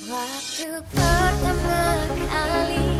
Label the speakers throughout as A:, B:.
A: Waktu pertama kali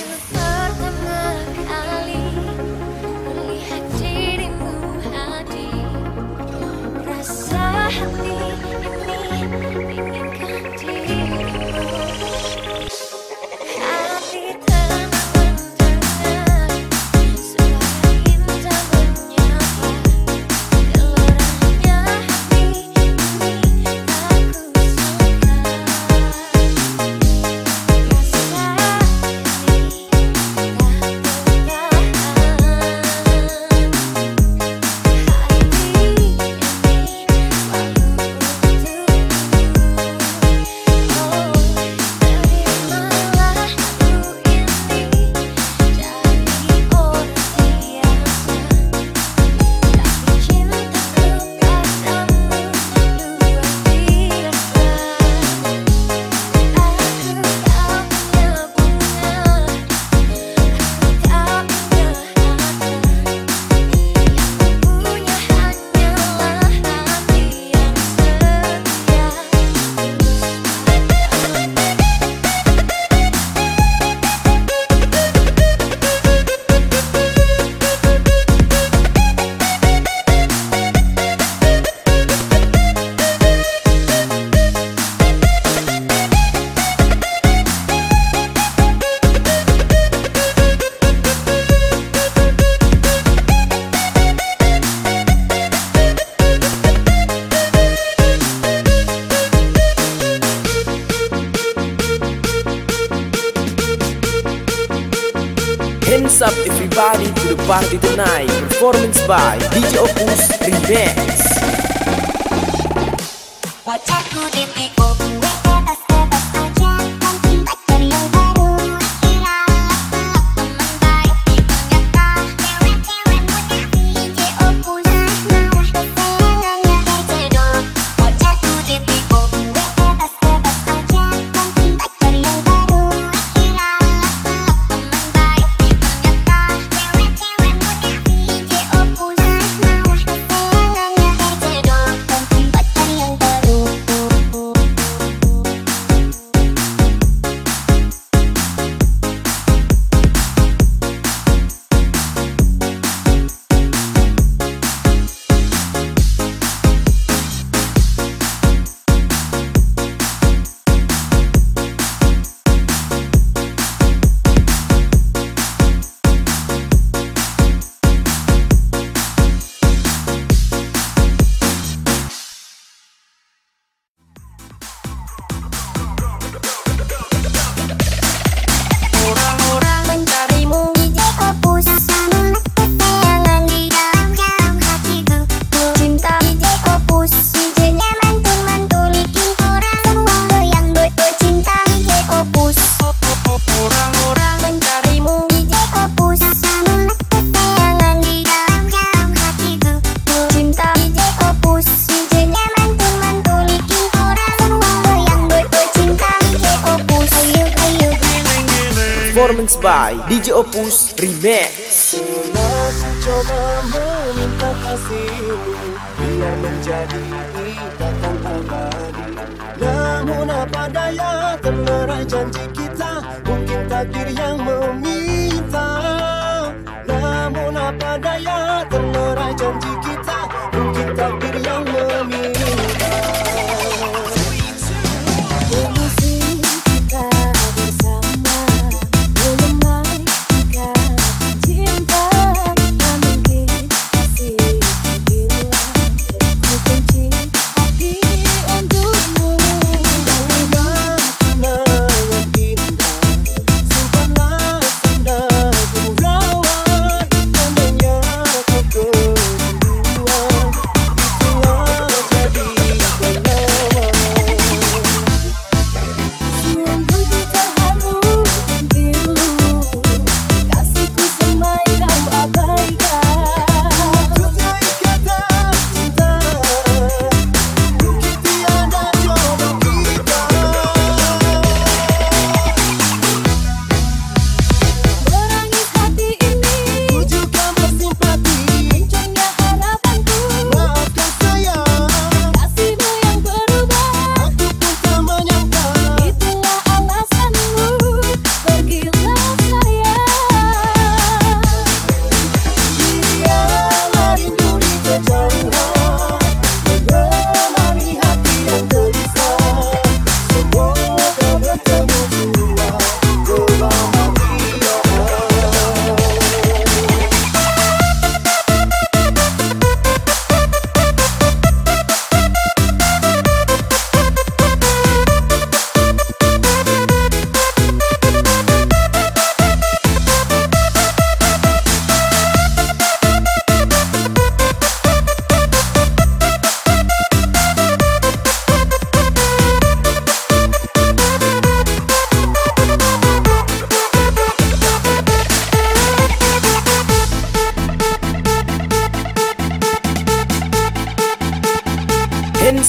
A: dance. Performance by DJ Opus Remix.
B: Coba meminta kasihmu Biar menjadi ikatan abadi Namun apa daya terlerai janji kita? Mungkin takdir yang meminta. Namun apa daya terlerai janji kita? Mungkin takdir yang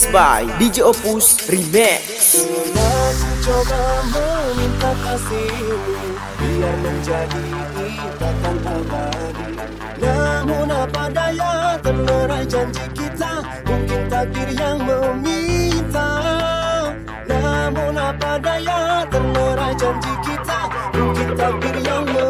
A: Performance by DJ Opus Remix.
B: Coba meminta kasihmu Biar menjadi ikatan abadi Namun apa daya terlerai janji kita? Mungkin takdir yang meminta. Namun apa daya terlerai janji kita? Mungkin takdir yang meminta